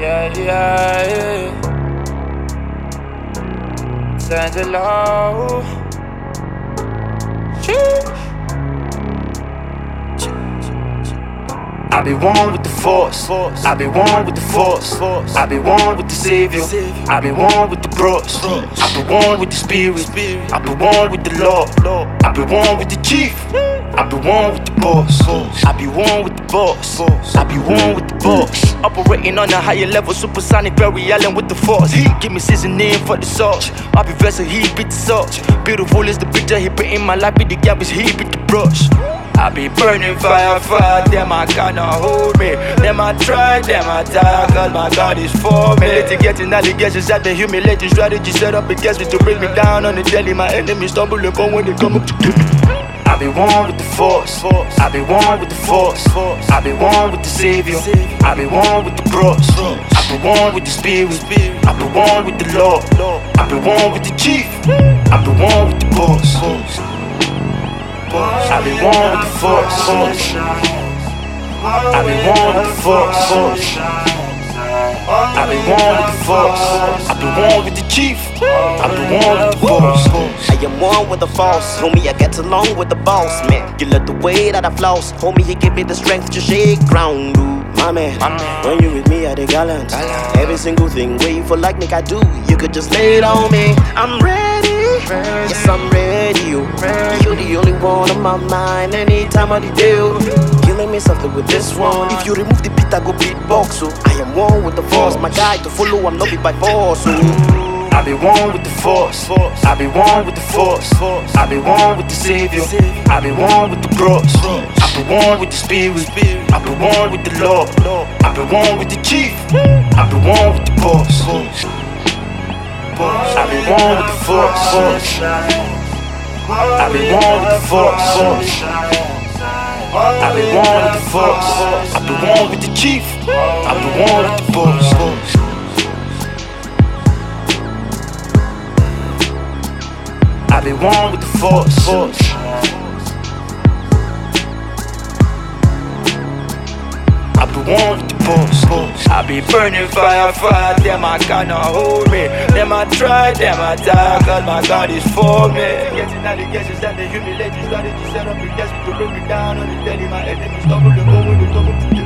Yeah, yeah, yeah. Send it low. I be one with the force. I be one with the force. I be one with the savior. I be one with the cross. I be one with the spirit. I be one with the Lord. I be one with the chief. I be one with the boss. I be one with boss. I be one with the boss. Operating on a higher level, supersonic, Barry Allen with the force. He give me seasoning for the sauce. I be vessel, he beat the sauce. Beautiful is the picture he put in my life, with the garbage, he beat the brush. I be burning fire, fire, them I cannot hold me. Them I try, them I die, cause my God is for me. Litigating allegations at the humiliating strategy set up against me to bring me down on the daily. My enemies stumble upon when they come up to kill me. I be one with the force. I be one with the force. I be one with the savior. I be one with the cross. I be one with the spirit. I be one with the Lord. I be one with the chief. I be one with the boss. I be one with the force. I be one with the force. I be one with the force. I be one with the chief. I be one with the boss. I am one with the false, homie. I get along with the boss, man. You love the way that I floss, homie. He give me the strength to shake ground, ooh, my man. When you with me, I the gallant. Every single thing where you feel like make I do, you could just lay it on me. I'm ready. Yes, I'm ready. You, you the only one on my mind. Anytime I do, killing me softly with this one. If you remove the beat, I go beatbox. So I am one with the force, my guide to follow. I'm not be by force. So. I be one with the force. I be one with the force. I be one with the savior. I be one with the cross. I be one with the spirit. I be one with the Lord. I be one with the chief. I be one with the boss. I be one with the force. I be one with the force. I be one with the force. I be one with the chief. I be one with the boss. I be one with the force. One the boss. I be burning fire, fire. Them I cannot hold me. Them I try, them I die, cause my God is for me. Getting allegations that they humiliate strategy set up against me to bring me down on the daily. My enemies stumble and go they come